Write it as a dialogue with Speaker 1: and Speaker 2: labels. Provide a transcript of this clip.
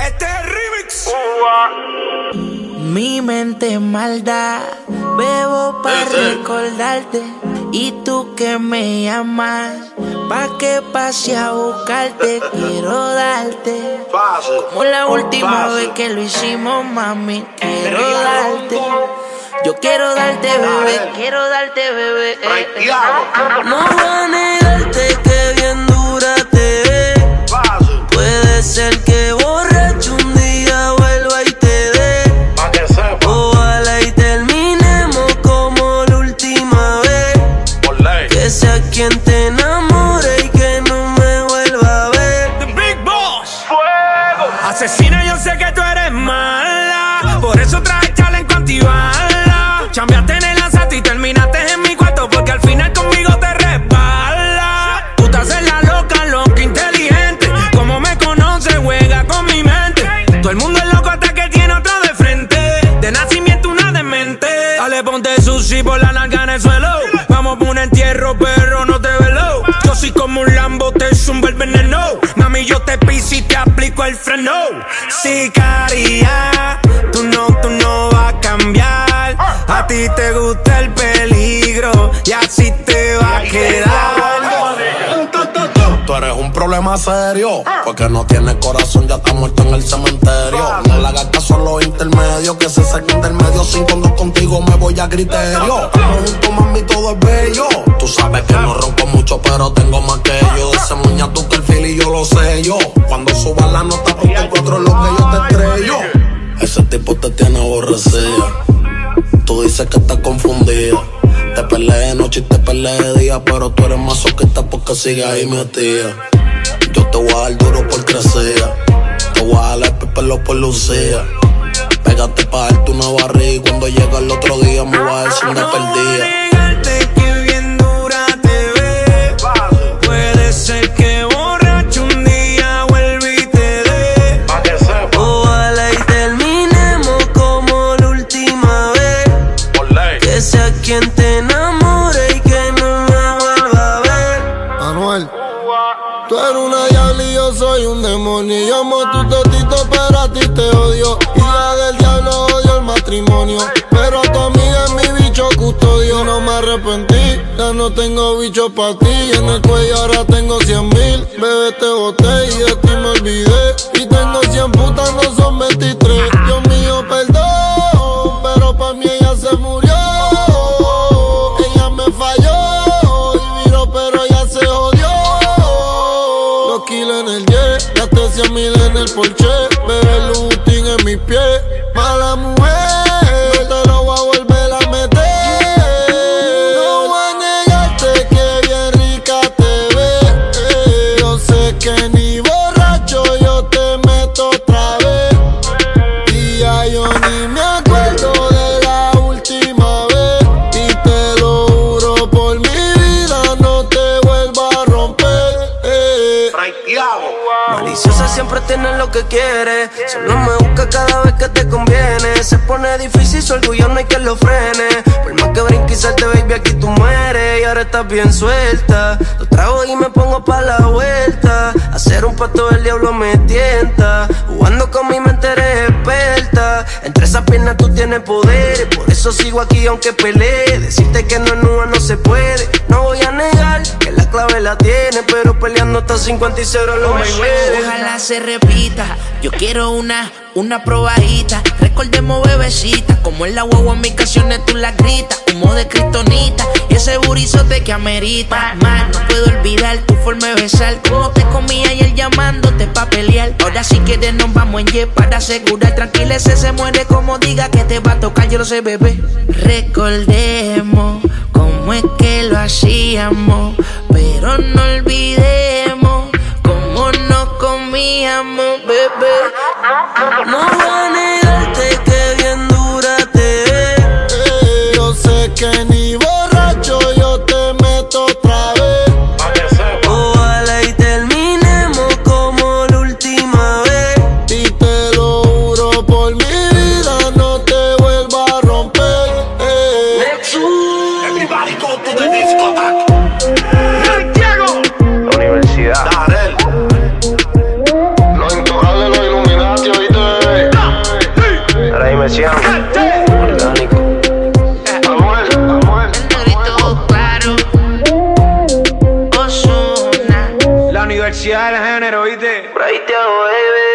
Speaker 1: Este es el remix.
Speaker 2: Mi mente maldad, bebo para recordarte. Y tú que me llamas, pa' que pase a buscarte, quiero darte. Como la última vez que lo hicimos, mami, quiero darte. Yo quiero darte, bebé, quiero darte, bebé. No
Speaker 1: por la en el suelo. Vamos por un entierro, pero no te velo. Yo soy como un Lambo, te zumba el veneno. Mami, yo te piso y te aplico el freno. Sicaria,
Speaker 3: problema serio, porque no tienes corazón, ya está muerto en el cementerio. No le hagas caso a los intermedios, que se saquen del medio. Sin cuando contigo me voy a criterio. Estamos juntos, mami, todo es bello. Tú sabes que no ronco mucho, pero tengo más que yo. Ese muña tú que el feel y yo lo sé yo. Cuando suba la nota, cuatro es lo que yo te estrello. Ese tipo te tiene aborrecida. Tú dices que estás confundida. Te peleé de noche y te peleé de día, pero tú eres más soqueta porque sigues ahí metida. Yo te voy a dar duro por crecer. Te voy a dar el pelo por lucía. Pégate pa' darte una barriga y cuando llega el otro día me voy a decir una perdida.
Speaker 4: Demonio. Yo amo tu totito, pero a ti te odio. Hija del diablo, odio el matrimonio. Pero tu amiga es mi bicho custodio. No me arrepentí, ya no tengo bicho para ti. En el cuello ahora tengo 100 mil. Bebé, te boté y de ti me olvidé. Y tengo 100 putas, no son 23. Jet, gasté 100 mil en el Porsche.
Speaker 2: Siempre tiene lo que quiere. Solo me busca cada vez que te conviene. Se pone difícil, su orgullo no hay que lo frene. Por más que brinque y salte, baby, aquí tú mueres. Y ahora estás bien suelta. Lo trago y me pongo pa' la vuelta. Hacer un pato del diablo me tienta. Jugando con mi mente eres experta. Entre esas piernas tú tienes poder. Por eso sigo aquí aunque pelee. Decirte que no es nua no se puede. No voy a negar que la clave la tiene. Pero peleando hasta 50 y 0 lo me
Speaker 5: Ojalá se repita. Yo quiero una, una probadita. Recordemos bebecita. Como en la guagua en mis canciones tú la gritas. Humo de cristonita. Y ese que amerita. Más no puedo olvidar tu forma de besar. Como te comía ayer llamándote pa' pelear. Ahora sí que nos vamos en jet para asegurar. Tranquila, ese se muere como diga que te va a tocar. Yo lo sé, bebé. Recordemos cómo es que lo hacíamos. Pero no olvidemos cómo nos comíamos, bebé.
Speaker 2: No
Speaker 1: Universidad del género, ¿viste?
Speaker 2: Por ahí te hago, baby.